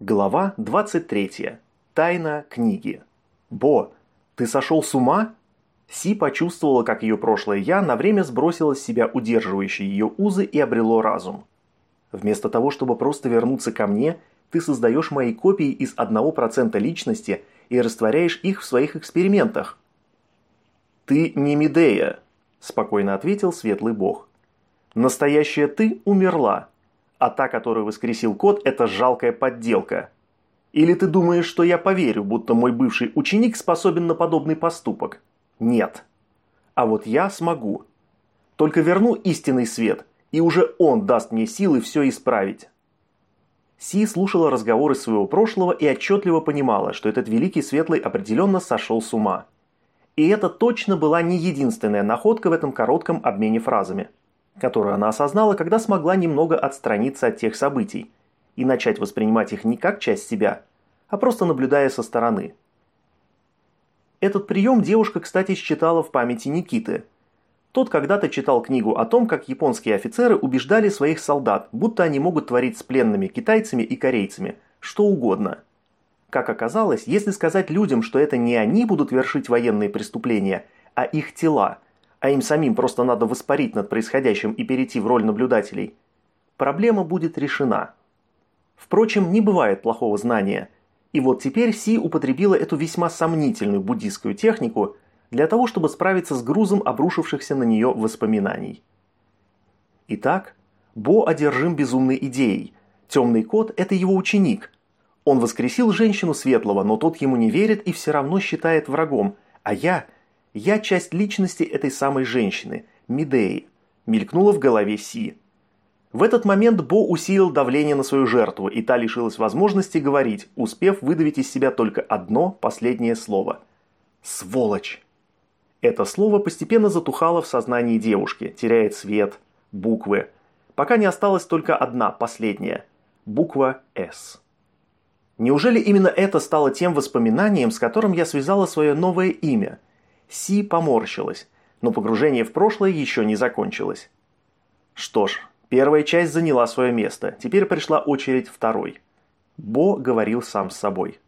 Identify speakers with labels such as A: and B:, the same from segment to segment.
A: Глава 23. Тайна книги. «Бо, ты сошел с ума?» Си почувствовала, как ее прошлое «я» на время сбросило с себя удерживающие ее узы и обрело разум. Вместо того, чтобы просто вернуться ко мне, ты создаешь мои копии из 1% личности и растворяешь их в своих экспериментах. «Ты не Медея», – спокойно ответил Светлый Бог. «Настоящая ты умерла, а та, которую воскресил кот, это жалкая подделка. Или ты думаешь, что я поверю, будто мой бывший ученик способен на подобный поступок? Нет. А вот я смогу. Только верну истинный свет, и уже он даст мне силы все исправить. Си слушала разговоры своего прошлого и отчетливо понимала, что этот великий светлый определенно сошел с ума. И это точно была не единственная находка в этом коротком обмене фразами – которую она осознала, когда смогла немного отстраниться от тех событий и начать воспринимать их не как часть себя, а просто наблюдая со стороны. Этот прием девушка, кстати, считала в памяти Никиты. Тот когда-то читал книгу о том, как японские офицеры убеждали своих солдат, будто они могут творить с пленными китайцами и корейцами что угодно. Как оказалось, если сказать людям, что это не они будут вершить военные преступления, а их тела – а им самим просто надо воспарить над происходящим и перейти в роль наблюдателей, проблема будет решена. Впрочем, не бывает плохого знания. И вот теперь Си употребила эту весьма сомнительную буддийскую технику для того, чтобы справиться с грузом обрушившихся на нее воспоминаний. Итак, Бо одержим безумной идеей. Темный кот – это его ученик. Он воскресил женщину светлого, но тот ему не верит и все равно считает врагом, а я – я часть личности этой самой женщины, Мидеи, мелькнула в голове Си. В этот момент Бо усилил давление на свою жертву, и та лишилась возможности говорить, успев выдавить из себя только одно последнее слово. «Сволочь!» Это слово постепенно затухало в сознании девушки, теряет цвет, буквы, пока не осталась только одна, последняя – буква «С». Неужели именно это стало тем воспоминанием, с которым я связала свое новое имя – Си поморщилась, но погружение в прошлое еще не закончилось. Что ж, первая часть заняла свое место, теперь пришла очередь второй. Бо говорил сам с собой.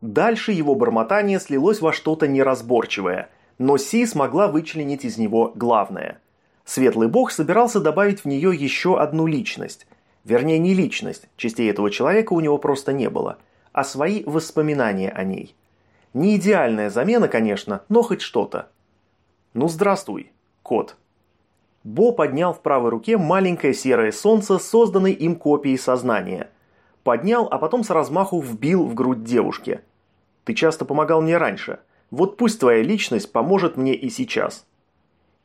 A: Дальше его бормотание слилось во что-то неразборчивое, но Си смогла вычленить из него главное. Светлый бог собирался добавить в нее еще одну личность. Вернее, не личность, частей этого человека у него просто не было, а свои воспоминания о ней – не идеальная замена, конечно, но хоть что-то. Ну здравствуй, кот. Бо поднял в правой руке маленькое серое солнце, созданной им копией сознания. Поднял, а потом с размаху вбил в грудь девушки. Ты часто помогал мне раньше. Вот пусть твоя личность поможет мне и сейчас.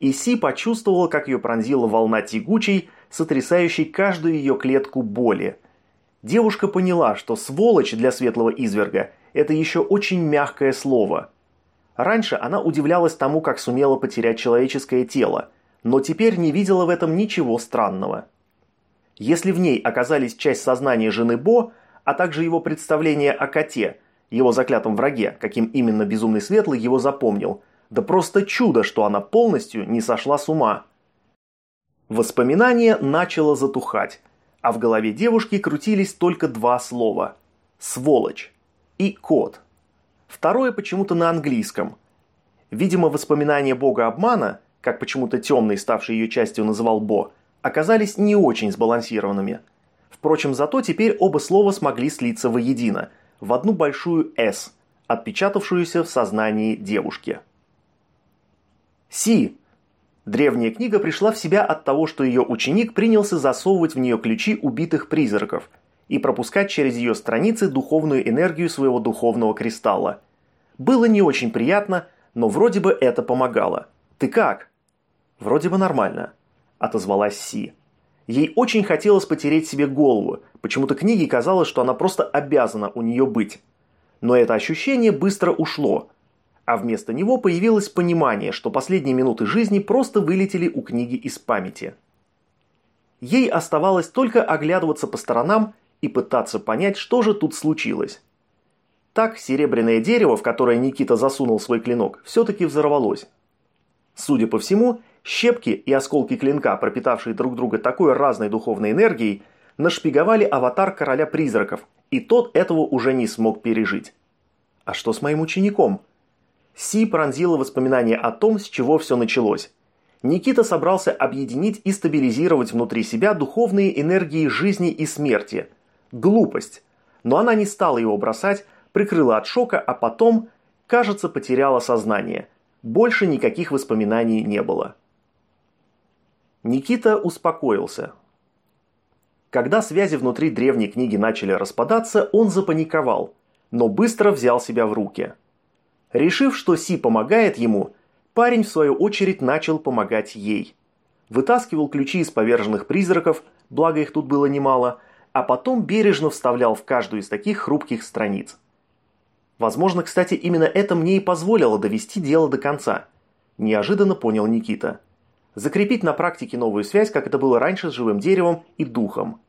A: И Си почувствовала, как ее пронзила волна тягучей, сотрясающей каждую ее клетку боли. Девушка поняла, что сволочь для светлого изверга – это еще очень мягкое слово. Раньше она удивлялась тому, как сумела потерять человеческое тело, но теперь не видела в этом ничего странного. Если в ней оказались часть сознания жены Бо, а также его представление о коте, его заклятом враге, каким именно Безумный Светлый его запомнил, да просто чудо, что она полностью не сошла с ума. Воспоминание начало затухать, а в голове девушки крутились только два слова – «сволочь» и код. Второе почему-то на английском. Видимо, воспоминания бога обмана, как почему-то темный, ставший ее частью, называл Бо, оказались не очень сбалансированными. Впрочем, зато теперь оба слова смогли слиться воедино, в одну большую «С», отпечатавшуюся в сознании девушки. Си. Древняя книга пришла в себя от того, что ее ученик принялся засовывать в нее ключи убитых призраков – и пропускать через ее страницы духовную энергию своего духовного кристалла. Было не очень приятно, но вроде бы это помогало. «Ты как?» «Вроде бы нормально», – отозвалась Си. Ей очень хотелось потереть себе голову, почему-то книге казалось, что она просто обязана у нее быть. Но это ощущение быстро ушло, а вместо него появилось понимание, что последние минуты жизни просто вылетели у книги из памяти. Ей оставалось только оглядываться по сторонам и пытаться понять, что же тут случилось. Так серебряное дерево, в которое Никита засунул свой клинок, все-таки взорвалось. Судя по всему, щепки и осколки клинка, пропитавшие друг друга такой разной духовной энергией, нашпиговали аватар короля призраков, и тот этого уже не смог пережить. А что с моим учеником? Си пронзила воспоминания о том, с чего все началось. Никита собрался объединить и стабилизировать внутри себя духовные энергии жизни и смерти. Глупость. Но она не стала его бросать, прикрыла от шока, а потом, кажется, потеряла сознание. Больше никаких воспоминаний не было. Никита успокоился. Когда связи внутри древней книги начали распадаться, он запаниковал, но быстро взял себя в руки. Решив, что Си помогает ему, парень в свою очередь начал помогать ей. Вытаскивал ключи из поверженных призраков, благо их тут было немало, а потом бережно вставлял в каждую из таких хрупких страниц. Возможно, кстати, именно это мне и позволило довести дело до конца. Неожиданно понял Никита. Закрепить на практике новую связь, как это было раньше с живым деревом и духом.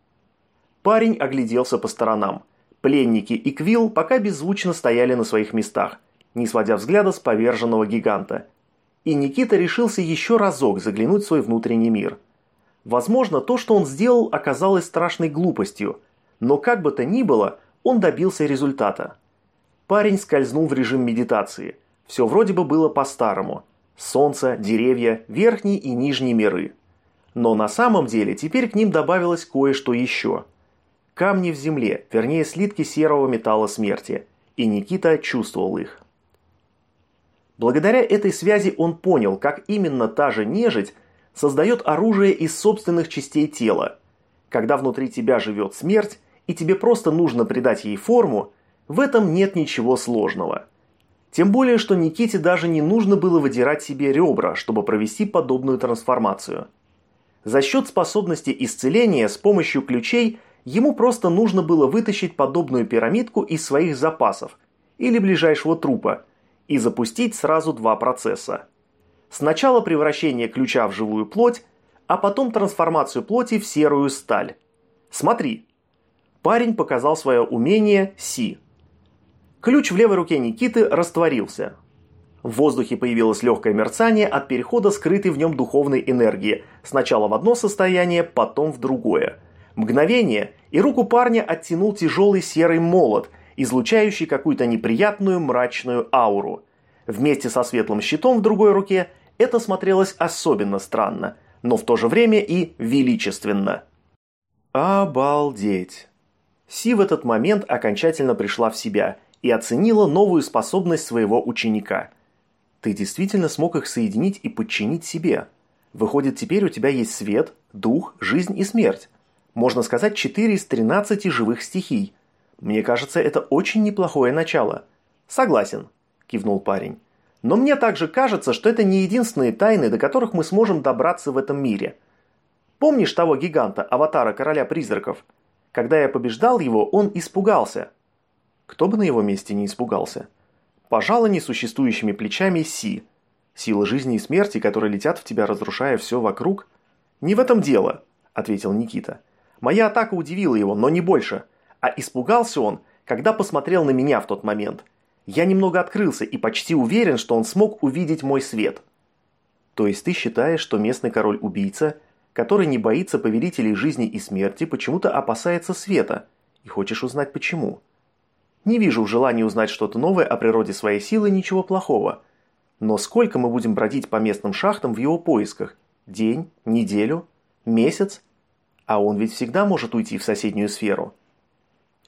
A: Парень огляделся по сторонам. Пленники и Квилл пока беззвучно стояли на своих местах, не сводя взгляда с поверженного гиганта. И Никита решился еще разок заглянуть в свой внутренний мир. Возможно, то, что он сделал, оказалось страшной глупостью, но как бы то ни было, он добился результата. Парень скользнул в режим медитации. Все вроде бы было по-старому. Солнце, деревья, верхние и нижние миры. Но на самом деле теперь к ним добавилось кое-что еще. Камни в земле, вернее слитки серого металла смерти. И Никита чувствовал их. Благодаря этой связи он понял, как именно та же нежить создает оружие из собственных частей тела. Когда внутри тебя живет смерть, и тебе просто нужно придать ей форму – в этом нет ничего сложного. Тем более, что Никите даже не нужно было выдирать себе ребра, чтобы провести подобную трансформацию. За счет способности исцеления с помощью ключей ему просто нужно было вытащить подобную пирамидку из своих запасов или ближайшего трупа и запустить сразу два процесса. Сначала превращение ключа в живую плоть, а потом трансформацию плоти в серую сталь. Смотри. Парень показал свое умение Си. Ключ в левой руке Никиты растворился. В воздухе появилось легкое мерцание от перехода скрытой в нем духовной энергии, сначала в одно состояние, потом в другое. Мгновение, и руку парня оттянул тяжелый серый молот, излучающий какую-то неприятную мрачную ауру. Вместе со светлым щитом в другой руке это смотрелось особенно странно, но в то же время и величественно. Обалдеть! Си в этот момент окончательно пришла в себя и оценила новую способность своего ученика. Ты действительно смог их соединить и подчинить себе. Выходит, теперь у тебя есть свет, дух, жизнь и смерть. Можно сказать, 4 из 13 живых стихий. Мне кажется, это очень неплохое начало. Согласен, кивнул парень. Но мне также кажется, что это не единственные тайны, до которых мы сможем добраться в этом мире. Помнишь того гиганта, аватара короля призраков? Когда я побеждал его, он испугался – кто бы на его месте не испугался? Пожала несуществующими плечами Си. Сила жизни и смерти, которые летят в тебя, разрушая все вокруг? Не в этом дело, ответил Никита. Моя атака удивила его, но не больше. А испугался он, когда посмотрел на меня в тот момент. Я немного открылся и почти уверен, что он смог увидеть мой свет. То есть ты считаешь, что местный король-убийца, который не боится повелителей жизни и смерти, почему-то опасается света, и хочешь узнать почему? Не вижу в желании узнать что-то новое о природе своей силы ничего плохого. Но сколько мы будем бродить по местным шахтам в его поисках? День? Неделю? Месяц? А он ведь всегда может уйти в соседнюю сферу.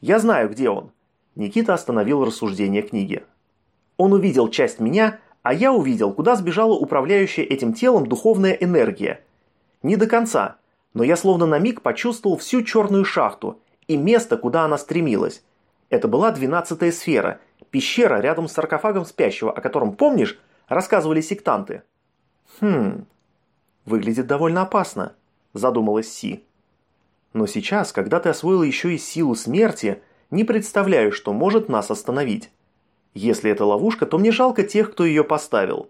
A: Я знаю, где он. Никита остановил рассуждение книги. Он увидел часть меня, а я увидел, куда сбежала управляющая этим телом духовная энергия. Не до конца, но я словно на миг почувствовал всю черную шахту и место, куда она стремилась. Это была двенадцатая сфера, пещера рядом с саркофагом спящего, о котором, помнишь, рассказывали сектанты. Хм, выглядит довольно опасно, задумалась Си. Но сейчас, когда ты освоил еще и силу смерти, не представляю, что может нас остановить. Если это ловушка, то мне жалко тех, кто ее поставил.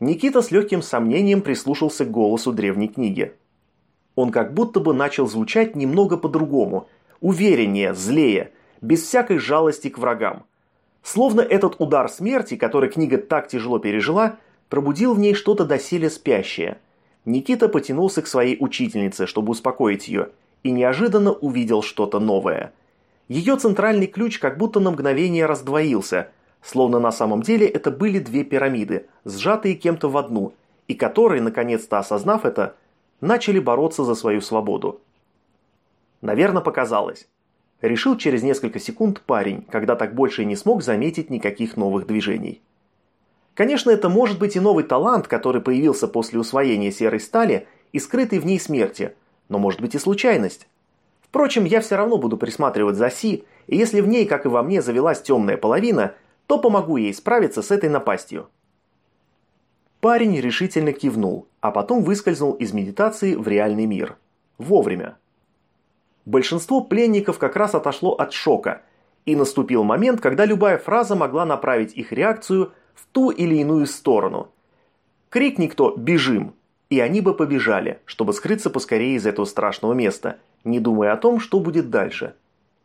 A: Никита с легким сомнением прислушался к голосу древней книги. Он как будто бы начал звучать немного по-другому, увереннее, злее, без всякой жалости к врагам. Словно этот удар смерти, который книга так тяжело пережила, пробудил в ней что-то доселе спящее. Никита потянулся к своей учительнице, чтобы успокоить ее, и неожиданно увидел что-то новое. Ее центральный ключ как будто на мгновение раздвоился, словно на самом деле это были две пирамиды, сжатые кем-то в одну, и которые, наконец-то осознав это, начали бороться за свою свободу. Наверное, показалось. Решил через несколько секунд парень, когда так больше и не смог заметить никаких новых движений. Конечно, это может быть и новый талант, который появился после усвоения серой стали и скрытый в ней смерти, но может быть и случайность. Впрочем, я все равно буду присматривать за Си, и если в ней, как и во мне, завелась темная половина, то помогу ей справиться с этой напастью. Парень решительно кивнул, а потом выскользнул из медитации в реальный мир. Вовремя. Большинство пленников как раз отошло от шока, и наступил момент, когда любая фраза могла направить их реакцию в ту или иную сторону. Крикни кто «бежим!» И они бы побежали, чтобы скрыться поскорее из этого страшного места, не думая о том, что будет дальше.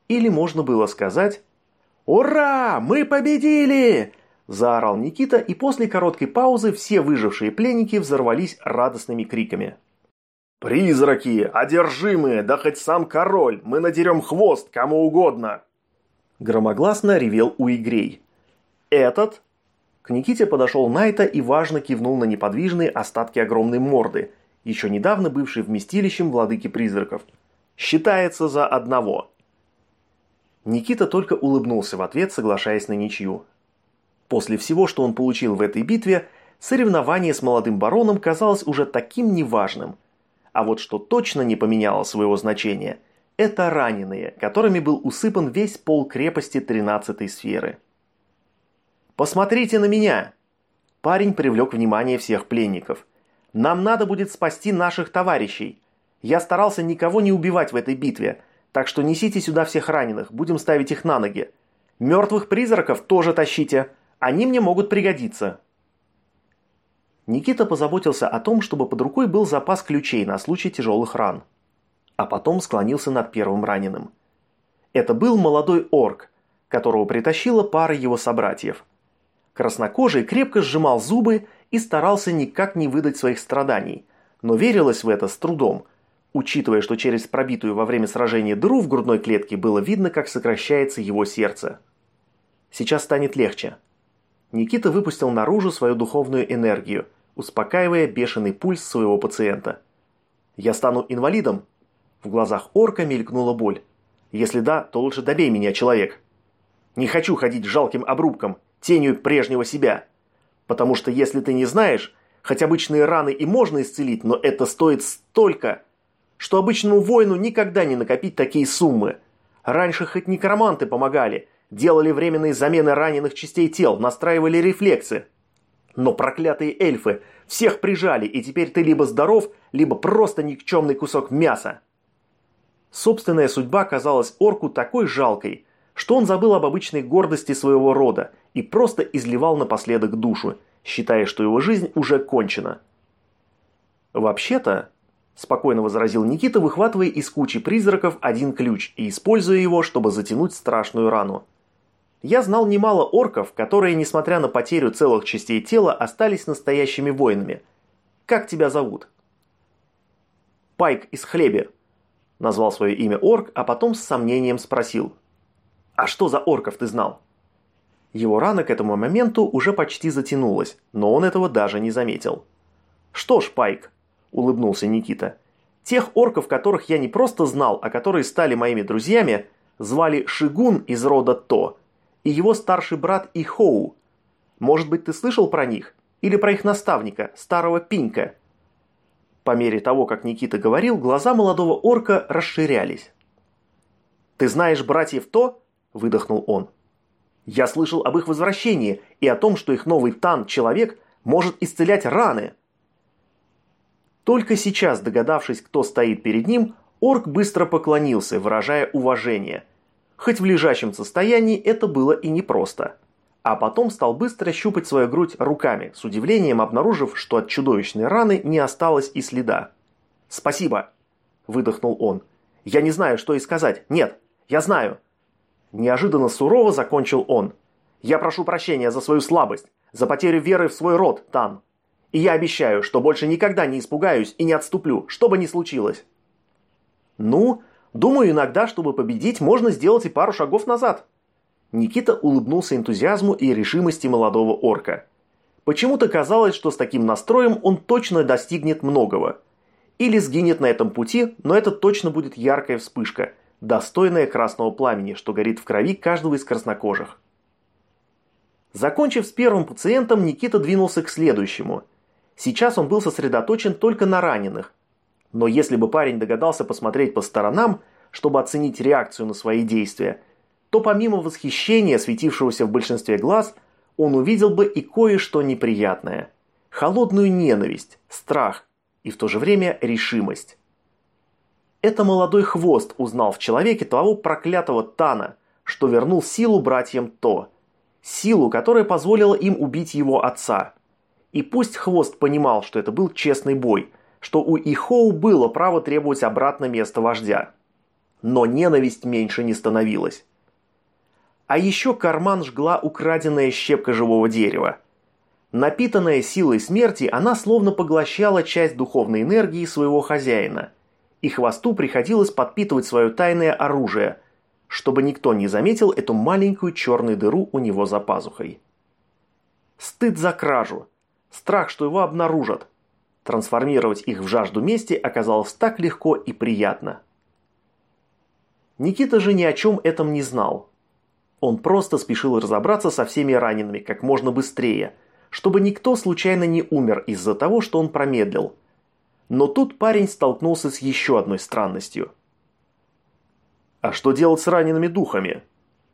A: Или можно было сказать «Ура! Мы победили!» Заорал Никита, и после короткой паузы все выжившие пленники взорвались радостными криками. «Призраки! Одержимые! Да хоть сам король! Мы надерем хвост кому угодно!» Громогласно ревел Уигрей. «Этот?» К Никите подошел Найта и важно кивнул на неподвижные остатки огромной морды, еще недавно бывшей вместилищем владыки призраков. «Считается за одного!» Никита только улыбнулся в ответ, соглашаясь на ничью. После всего, что он получил в этой битве, соревнование с молодым бароном казалось уже таким неважным – а вот что точно не поменяло своего значения, это раненые, которыми был усыпан весь пол крепости 13 сферы. «Посмотрите на меня!» Парень привлек внимание всех пленников. «Нам надо будет спасти наших товарищей. Я старался никого не убивать в этой битве, так что несите сюда всех раненых, будем ставить их на ноги. Мертвых призраков тоже тащите, они мне могут пригодиться». Никита позаботился о том, чтобы под рукой был запас ключей на случай тяжелых ран. А потом склонился над первым раненым. Это был молодой орк, которого притащила пара его собратьев. Краснокожий крепко сжимал зубы и старался никак не выдать своих страданий, но верилось в это с трудом, учитывая, что через пробитую во время сражения дыру в грудной клетке было видно, как сокращается его сердце. Сейчас станет легче. Никита выпустил наружу свою духовную энергию, успокаивая бешеный пульс своего пациента. «Я стану инвалидом?» В глазах орка мелькнула боль. «Если да, то лучше добей меня, человек. Не хочу ходить жалким обрубком, тенью прежнего себя. Потому что если ты не знаешь, хоть обычные раны и можно исцелить, но это стоит столько, что обычному воину никогда не накопить такие суммы. Раньше хоть некроманты помогали, делали временные замены раненых частей тел, настраивали рефлексы. Но проклятые эльфы всех прижали, и теперь ты либо здоров, либо просто никчемный кусок мяса. Собственная судьба казалась орку такой жалкой, что он забыл об обычной гордости своего рода и просто изливал напоследок душу, считая, что его жизнь уже кончена. «Вообще-то», – спокойно возразил Никита, выхватывая из кучи призраков один ключ и используя его, чтобы затянуть страшную рану. Я знал немало орков, которые, несмотря на потерю целых частей тела, остались настоящими воинами. Как тебя зовут? Пайк из Хлеби. Назвал свое имя орк, а потом с сомнением спросил. А что за орков ты знал? Его рана к этому моменту уже почти затянулась, но он этого даже не заметил. «Что ж, Пайк», – улыбнулся Никита, – «тех орков, которых я не просто знал, а которые стали моими друзьями, звали Шигун из рода То – и его старший брат Ихоу. Может быть, ты слышал про них? Или про их наставника, старого Пинька?» По мере того, как Никита говорил, глаза молодого орка расширялись. «Ты знаешь братьев То?» – выдохнул он. «Я слышал об их возвращении и о том, что их новый Тан-человек может исцелять раны». Только сейчас, догадавшись, кто стоит перед ним, орк быстро поклонился, выражая уважение – Хоть в лежащем состоянии это было и непросто. А потом стал быстро щупать свою грудь руками, с удивлением обнаружив, что от чудовищной раны не осталось и следа. «Спасибо!» – выдохнул он. «Я не знаю, что и сказать. Нет, я знаю!» Неожиданно сурово закончил он. «Я прошу прощения за свою слабость, за потерю веры в свой род, Тан. И я обещаю, что больше никогда не испугаюсь и не отступлю, что бы ни случилось». Ну, думаю, иногда, чтобы победить, можно сделать и пару шагов назад. Никита улыбнулся энтузиазму и решимости молодого орка. Почему-то казалось, что с таким настроем он точно достигнет многого. Или сгинет на этом пути, но это точно будет яркая вспышка, достойная красного пламени, что горит в крови каждого из краснокожих. Закончив с первым пациентом, Никита двинулся к следующему. Сейчас он был сосредоточен только на раненых. Но если бы парень догадался посмотреть по сторонам, чтобы оценить реакцию на свои действия – то помимо восхищения, светившегося в большинстве глаз, он увидел бы и кое-что неприятное. Холодную ненависть, страх и в то же время решимость. Это молодой хвост узнал в человеке того проклятого Тана, что вернул силу братьям То. Силу, которая позволила им убить его отца. И пусть хвост понимал, что это был честный бой, что у Ихоу было право требовать обратно место вождя. Но ненависть меньше не становилась. А еще карман жгла украденная щепка живого дерева. Напитанная силой смерти, она словно поглощала часть духовной энергии своего хозяина. И хвосту приходилось подпитывать свое тайное оружие, чтобы никто не заметил эту маленькую черную дыру у него за пазухой. Стыд за кражу. Страх, что его обнаружат. Трансформировать их в жажду мести оказалось так легко и приятно. Никита же ни о чем этом не знал. Он просто спешил разобраться со всеми ранеными как можно быстрее, чтобы никто случайно не умер из-за того, что он промедлил. Но тут парень столкнулся с еще одной странностью. «А что делать с ранеными духами?»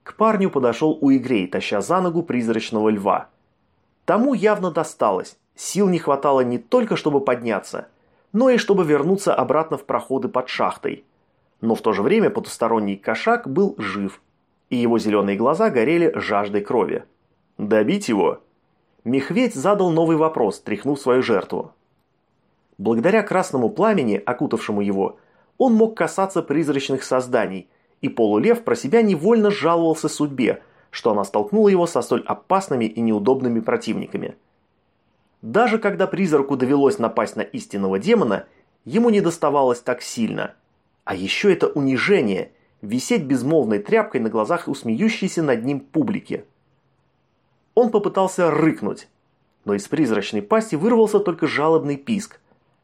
A: К парню подошел Уигрей, таща за ногу призрачного льва. Тому явно досталось, сил не хватало не только чтобы подняться, но и чтобы вернуться обратно в проходы под шахтой. Но в то же время потусторонний кошак был жив – и его зеленые глаза горели жаждой крови. «Добить его?» Мехведь задал новый вопрос, тряхнув свою жертву. Благодаря красному пламени, окутавшему его, он мог касаться призрачных созданий, и полулев про себя невольно жаловался судьбе, что она столкнула его со столь опасными и неудобными противниками. Даже когда призраку довелось напасть на истинного демона, ему не доставалось так сильно. А еще это унижение – висеть безмолвной тряпкой на глазах у смеющейся над ним публики. Он попытался рыкнуть, но из призрачной пасти вырвался только жалобный писк,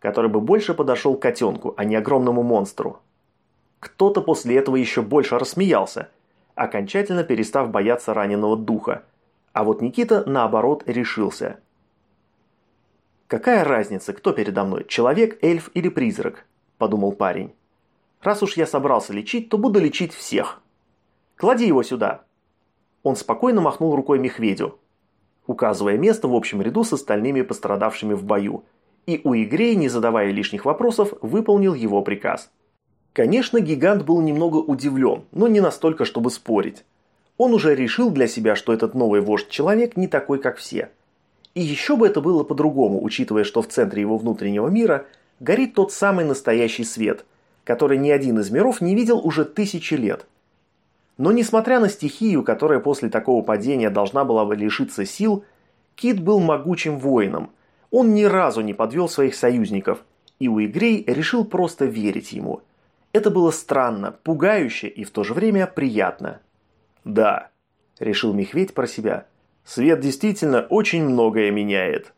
A: который бы больше подошел к котенку, а не огромному монстру. Кто-то после этого еще больше рассмеялся, окончательно перестав бояться раненого духа, а вот Никита, наоборот, решился. «Какая разница, кто передо мной, человек, эльф или призрак?» – подумал парень. Раз уж я собрался лечить, то буду лечить всех. Клади его сюда. Он спокойно махнул рукой Мехведю, указывая место в общем ряду с остальными пострадавшими в бою. И у Игрей, не задавая лишних вопросов, выполнил его приказ. Конечно, гигант был немного удивлен, но не настолько, чтобы спорить. Он уже решил для себя, что этот новый вождь-человек не такой, как все. И еще бы это было по-другому, учитывая, что в центре его внутреннего мира горит тот самый настоящий свет – который ни один из миров не видел уже тысячи лет. Но несмотря на стихию, которая после такого падения должна была бы лишиться сил, Кит был могучим воином. Он ни разу не подвел своих союзников, и Уигрей решил просто верить ему. Это было странно, пугающе и в то же время приятно. «Да», – решил Мехведь про себя, – «свет действительно очень многое меняет».